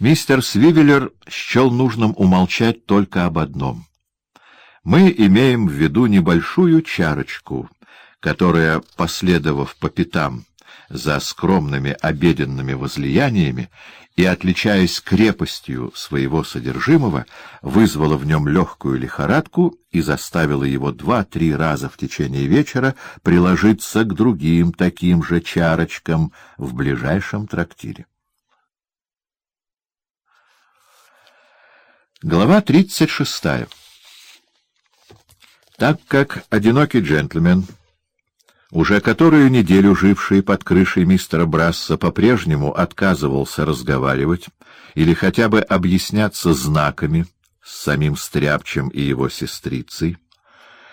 Мистер Свивеллер счел нужным умолчать только об одном. Мы имеем в виду небольшую чарочку, которая, последовав по пятам за скромными обеденными возлияниями и, отличаясь крепостью своего содержимого, вызвала в нем легкую лихорадку и заставила его два-три раза в течение вечера приложиться к другим таким же чарочкам в ближайшем трактире. Глава 36. Так как одинокий джентльмен, уже которую неделю живший под крышей мистера Брасса, по-прежнему отказывался разговаривать или хотя бы объясняться знаками с самим Стряпчем и его сестрицей,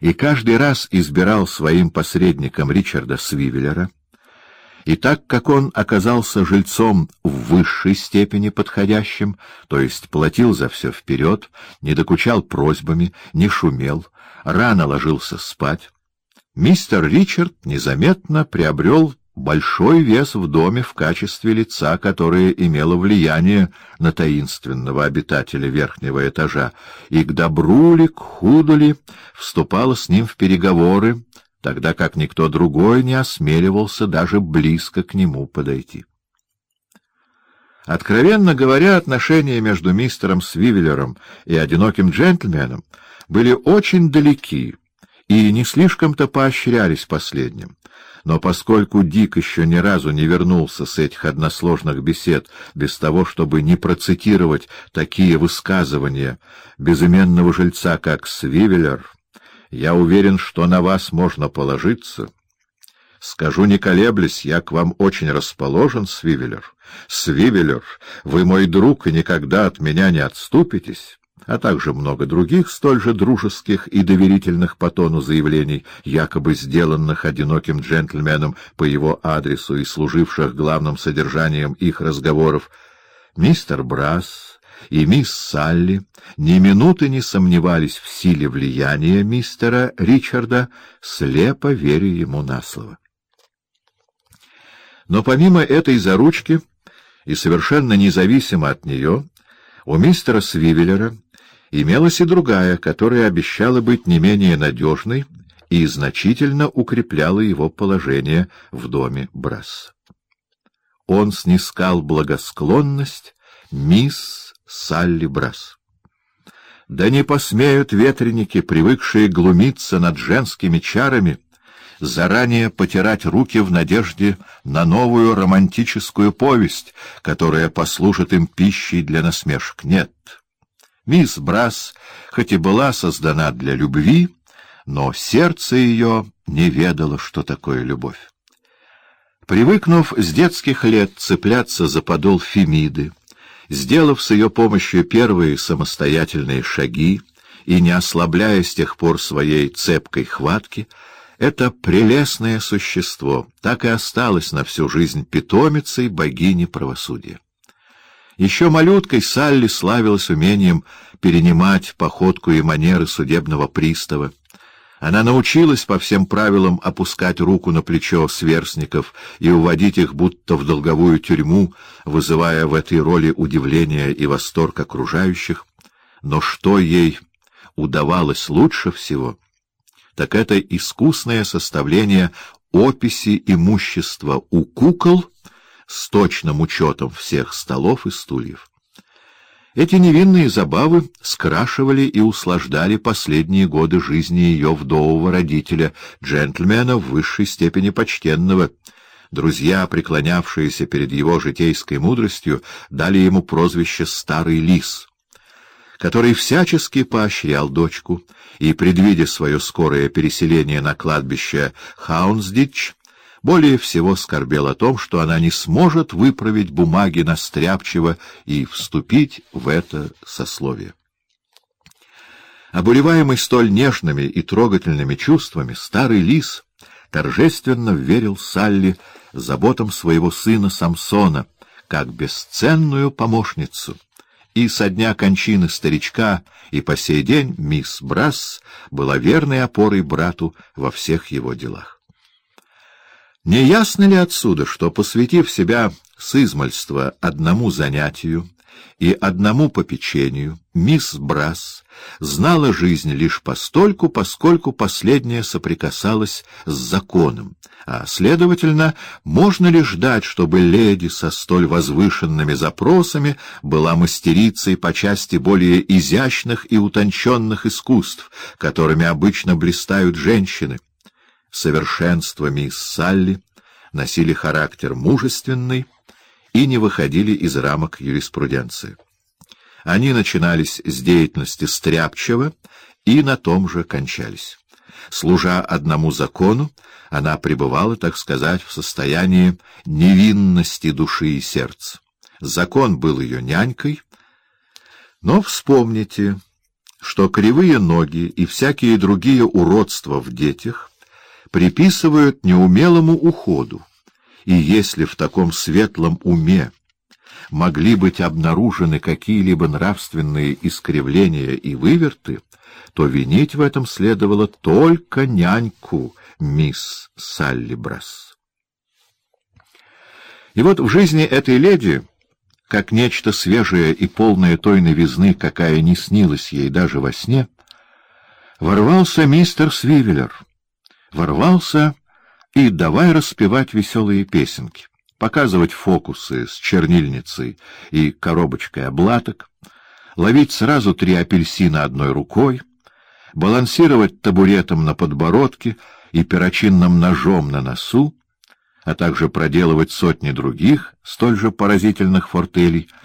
и каждый раз избирал своим посредником Ричарда Свивеллера, и так как он оказался жильцом в высшей степени подходящим, то есть платил за все вперед, не докучал просьбами, не шумел, рано ложился спать, мистер Ричард незаметно приобрел большой вес в доме в качестве лица, которое имело влияние на таинственного обитателя верхнего этажа, и к добру ли, к худу ли вступала с ним в переговоры, тогда как никто другой не осмеливался даже близко к нему подойти. Откровенно говоря, отношения между мистером Свивеллером и одиноким джентльменом были очень далеки и не слишком-то поощрялись последним. Но поскольку Дик еще ни разу не вернулся с этих односложных бесед без того, чтобы не процитировать такие высказывания безыменного жильца, как Свивеллер, я уверен, что на вас можно положиться. Скажу, не колеблясь, я к вам очень расположен, Свивеллер. Свивеллер, вы мой друг и никогда от меня не отступитесь, а также много других столь же дружеских и доверительных по тону заявлений, якобы сделанных одиноким джентльменом по его адресу и служивших главным содержанием их разговоров. Мистер Брас и мисс Салли ни минуты не сомневались в силе влияния мистера Ричарда, слепо веря ему на слово. Но помимо этой заручки и совершенно независимо от нее, у мистера Свивеллера имелась и другая, которая обещала быть не менее надежной и значительно укрепляла его положение в доме Брасса. Он снискал благосклонность мисс Салли Брас. Да не посмеют ветреники, привыкшие глумиться над женскими чарами, заранее потирать руки в надежде на новую романтическую повесть, которая послужит им пищей для насмешек. Нет. Мисс Брас, хоть и была создана для любви, но сердце ее не ведало, что такое любовь. Привыкнув с детских лет цепляться за подол Фемиды, Сделав с ее помощью первые самостоятельные шаги и не ослабляя с тех пор своей цепкой хватки, это прелестное существо так и осталось на всю жизнь питомицей богини правосудия. Еще малюткой Салли славилась умением перенимать походку и манеры судебного пристава, она научилась по всем правилам опускать руку на плечо сверстников и уводить их будто в долговую тюрьму, вызывая в этой роли удивление и восторг окружающих. Но что ей удавалось лучше всего, так это искусное составление описи имущества у кукол с точным учетом всех столов и стульев. Эти невинные забавы скрашивали и услаждали последние годы жизни ее вдового родителя, джентльмена в высшей степени почтенного. Друзья, преклонявшиеся перед его житейской мудростью, дали ему прозвище «Старый лис», который всячески поощрял дочку и, предвидя свое скорое переселение на кладбище Хаунсдитч, более всего скорбел о том, что она не сможет выправить бумаги Настряпчиво и вступить в это сословие. Обуреваемый столь нежными и трогательными чувствами, старый лис торжественно верил Салли заботам своего сына Самсона, как бесценную помощницу, и со дня кончины старичка и по сей день мисс Брасс была верной опорой брату во всех его делах. Не ясно ли отсюда, что, посвятив себя с измальства одному занятию и одному попечению, мисс Брас знала жизнь лишь постольку, поскольку последняя соприкасалась с законом, а, следовательно, можно ли ждать, чтобы леди со столь возвышенными запросами была мастерицей по части более изящных и утонченных искусств, которыми обычно блистают женщины? Совершенство мисс Салли носили характер мужественный, и не выходили из рамок юриспруденции. Они начинались с деятельности стряпчего и на том же кончались. Служа одному закону, она пребывала, так сказать, в состоянии невинности души и сердца. Закон был ее нянькой, но вспомните, что кривые ноги и всякие другие уродства в детях приписывают неумелому уходу, и если в таком светлом уме могли быть обнаружены какие-либо нравственные искривления и выверты, то винить в этом следовало только няньку мисс Салли Брас. И вот в жизни этой леди, как нечто свежее и полное той новизны, какая не снилась ей даже во сне, ворвался мистер Свивеллер, ворвался и давай распевать веселые песенки, показывать фокусы с чернильницей и коробочкой облаток, ловить сразу три апельсина одной рукой, балансировать табуретом на подбородке и перочинным ножом на носу, а также проделывать сотни других, столь же поразительных фортелей —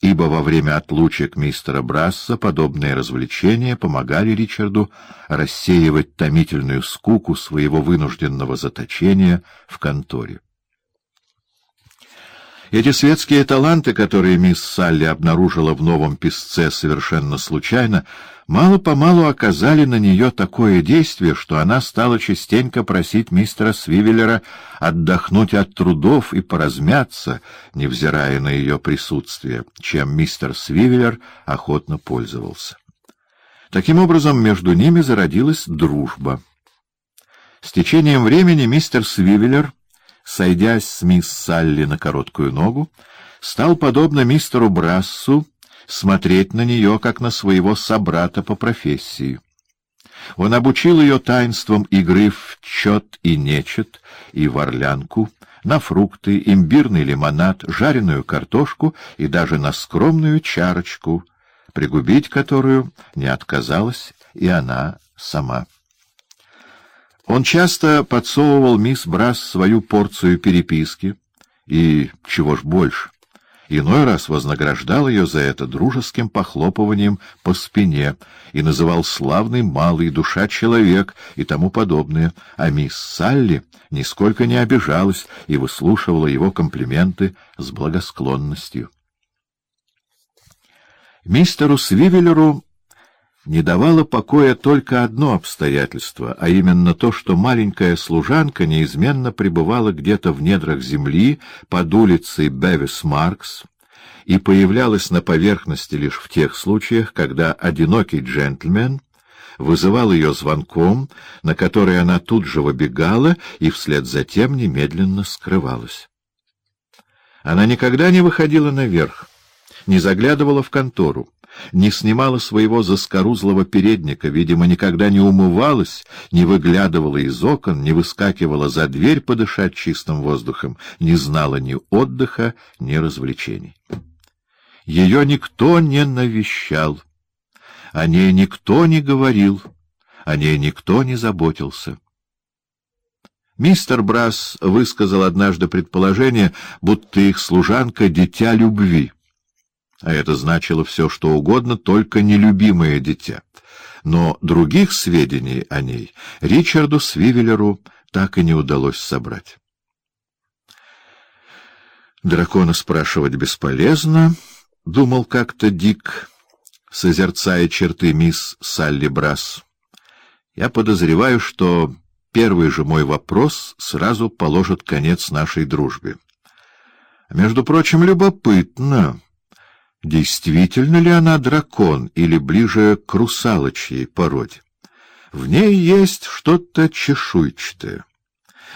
ибо во время отлучек мистера Брасса подобные развлечения помогали Ричарду рассеивать томительную скуку своего вынужденного заточения в конторе. Эти светские таланты, которые мисс Салли обнаружила в новом писце совершенно случайно, мало-помалу оказали на нее такое действие, что она стала частенько просить мистера Свивеллера отдохнуть от трудов и поразмяться, невзирая на ее присутствие, чем мистер Свивеллер охотно пользовался. Таким образом, между ними зародилась дружба. С течением времени мистер Свивеллер сойдясь с мисс Салли на короткую ногу, стал, подобно мистеру Брассу, смотреть на нее, как на своего собрата по профессии. Он обучил ее таинствам игры в чет и нечет, и в орлянку, на фрукты, имбирный лимонад, жареную картошку и даже на скромную чарочку, пригубить которую не отказалась и она сама. Он часто подсовывал мисс Брас свою порцию переписки, и, чего ж больше, иной раз вознаграждал ее за это дружеским похлопыванием по спине и называл славный малый душа человек и тому подобное, а мисс Салли нисколько не обижалась и выслушивала его комплименты с благосклонностью. Мистеру Свивеллеру не давало покоя только одно обстоятельство, а именно то, что маленькая служанка неизменно пребывала где-то в недрах земли под улицей Бевис-Маркс и появлялась на поверхности лишь в тех случаях, когда одинокий джентльмен вызывал ее звонком, на который она тут же выбегала и вслед за тем немедленно скрывалась. Она никогда не выходила наверх, не заглядывала в контору не снимала своего заскорузлого передника, видимо, никогда не умывалась, не выглядывала из окон, не выскакивала за дверь подышать чистым воздухом, не знала ни отдыха, ни развлечений. Ее никто не навещал, о ней никто не говорил, о ней никто не заботился. Мистер Брас высказал однажды предположение, будто их служанка — дитя любви — а это значило все, что угодно, только нелюбимое дитя. Но других сведений о ней Ричарду Свивеллеру так и не удалось собрать. Дракона спрашивать бесполезно, — думал как-то Дик, созерцая черты мисс Салли Брас. Я подозреваю, что первый же мой вопрос сразу положит конец нашей дружбе. Между прочим, любопытно действительно ли она дракон или ближе к русалочьей породе. В ней есть что-то чешуйчатое.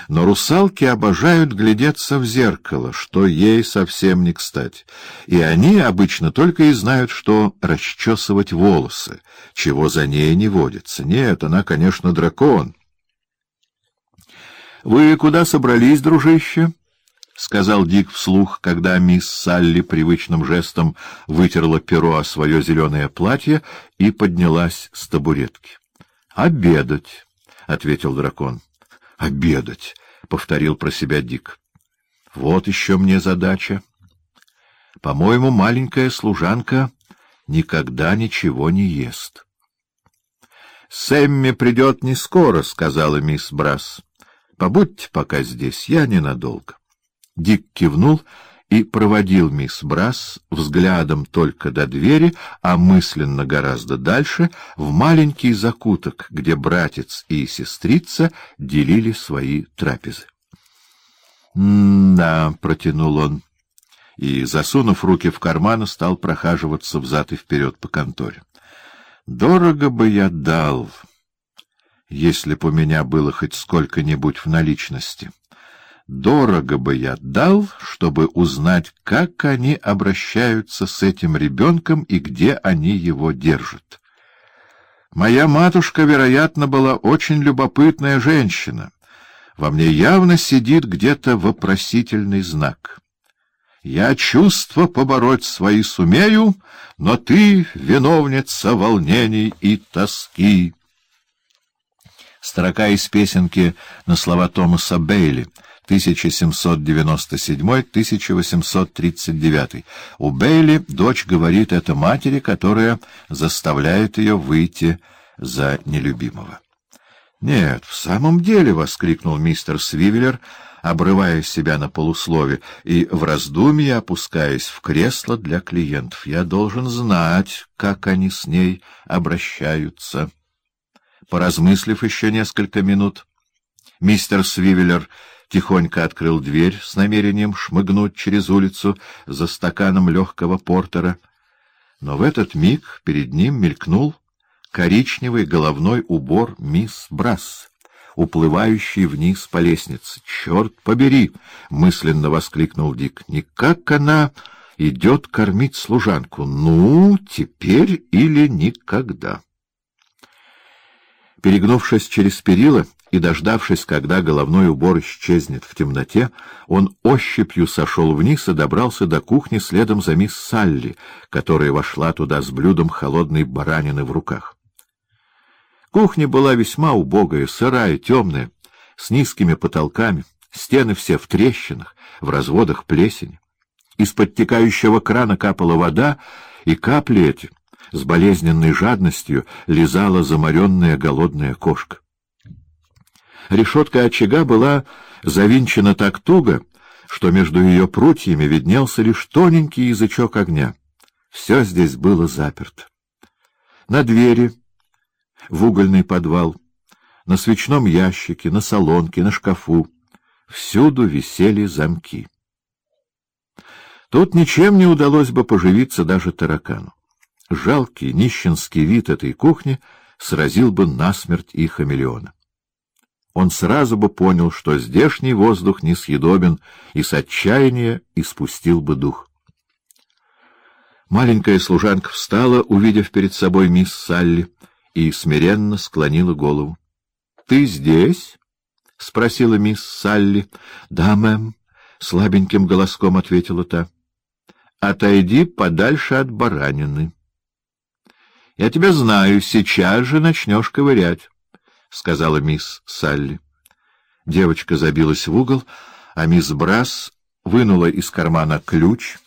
Но русалки обожают глядеться в зеркало, что ей совсем не кстати. И они обычно только и знают, что расчесывать волосы, чего за ней не водится. Нет, она, конечно, дракон. — Вы куда собрались, дружище? — сказал Дик вслух, когда мисс Салли привычным жестом вытерла перо о свое зеленое платье и поднялась с табуретки. — Обедать, — ответил дракон. — Обедать, — повторил про себя Дик. — Вот еще мне задача. По-моему, маленькая служанка никогда ничего не ест. — Сэмми придет не скоро, — сказала мисс Брас. — Побудьте пока здесь, я ненадолго. Дик кивнул и проводил мисс Брас взглядом только до двери, а мысленно гораздо дальше, в маленький закуток, где братец и сестрица делили свои трапезы. «М-да», — протянул он, и, засунув руки в карманы, стал прохаживаться взад и вперед по конторе. «Дорого бы я дал, если б у меня было хоть сколько-нибудь в наличности». Дорого бы я дал, чтобы узнать, как они обращаются с этим ребенком и где они его держат. Моя матушка, вероятно, была очень любопытная женщина. Во мне явно сидит где-то вопросительный знак. Я чувства побороть свои сумею, но ты — виновница волнений и тоски. Строка из песенки на слова Томаса Бейли — 1797-1839. У Бейли дочь говорит это матери, которая заставляет ее выйти за нелюбимого. «Нет, в самом деле!» — воскликнул мистер Свивеллер, обрывая себя на полуслове и в раздумье опускаясь в кресло для клиентов. «Я должен знать, как они с ней обращаются». Поразмыслив еще несколько минут, мистер Свивеллер тихонько открыл дверь с намерением шмыгнуть через улицу за стаканом легкого портера. Но в этот миг перед ним мелькнул коричневый головной убор мисс Брасс, уплывающий вниз по лестнице. «Черт побери!» — мысленно воскликнул Дик. «Никак она идет кормить служанку. Ну, теперь или никогда!» Перегнувшись через перила, и, дождавшись, когда головной убор исчезнет в темноте, он ощупью сошел вниз и добрался до кухни следом за мисс Салли, которая вошла туда с блюдом холодной баранины в руках. Кухня была весьма убогая, сырая, темная, с низкими потолками, стены все в трещинах, в разводах плесени. Из-под текающего крана капала вода, и капли эти с болезненной жадностью лизала заморенная голодная кошка. Решетка очага была завинчена так туго, что между ее прутьями виднелся лишь тоненький язычок огня. Все здесь было заперто. На двери, в угольный подвал, на свечном ящике, на солонке, на шкафу всюду висели замки. Тут ничем не удалось бы поживиться даже таракану. Жалкий, нищенский вид этой кухни сразил бы насмерть и хамелеона он сразу бы понял, что здешний воздух несъедобен, и с отчаяния испустил бы дух. Маленькая служанка встала, увидев перед собой мисс Салли, и смиренно склонила голову. — Ты здесь? — спросила мисс Салли. — Да, мэм, — слабеньким голоском ответила та. — Отойди подальше от баранины. — Я тебя знаю, сейчас же начнешь ковырять. — сказала мисс Салли. Девочка забилась в угол, а мисс Брас вынула из кармана ключ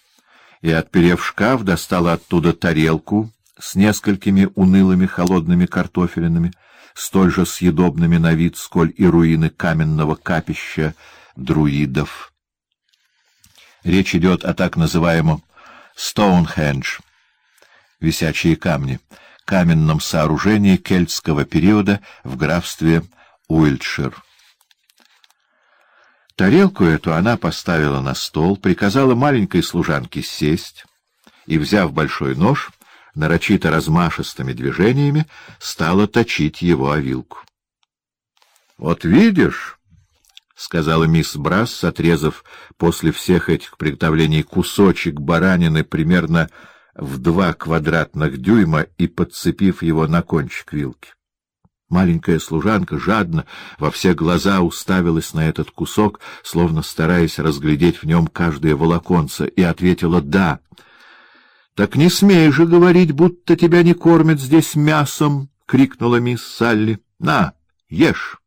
и, отперев шкаф, достала оттуда тарелку с несколькими унылыми холодными картофелинами, столь же съедобными на вид, сколь и руины каменного капища друидов. Речь идет о так называемом «Стоунхендж» — висячие камни — каменном сооружении кельтского периода в графстве Уильтшир. Тарелку эту она поставила на стол, приказала маленькой служанке сесть и, взяв большой нож, нарочито размашистыми движениями стала точить его о вилку. — Вот видишь, — сказала мисс Брасс, отрезав после всех этих приготовлений кусочек баранины примерно в два квадратных дюйма и подцепив его на кончик вилки. Маленькая служанка жадно во все глаза уставилась на этот кусок, словно стараясь разглядеть в нем каждое волоконце, и ответила «да». — Так не смей же говорить, будто тебя не кормят здесь мясом! — крикнула мисс Салли. — На, ешь!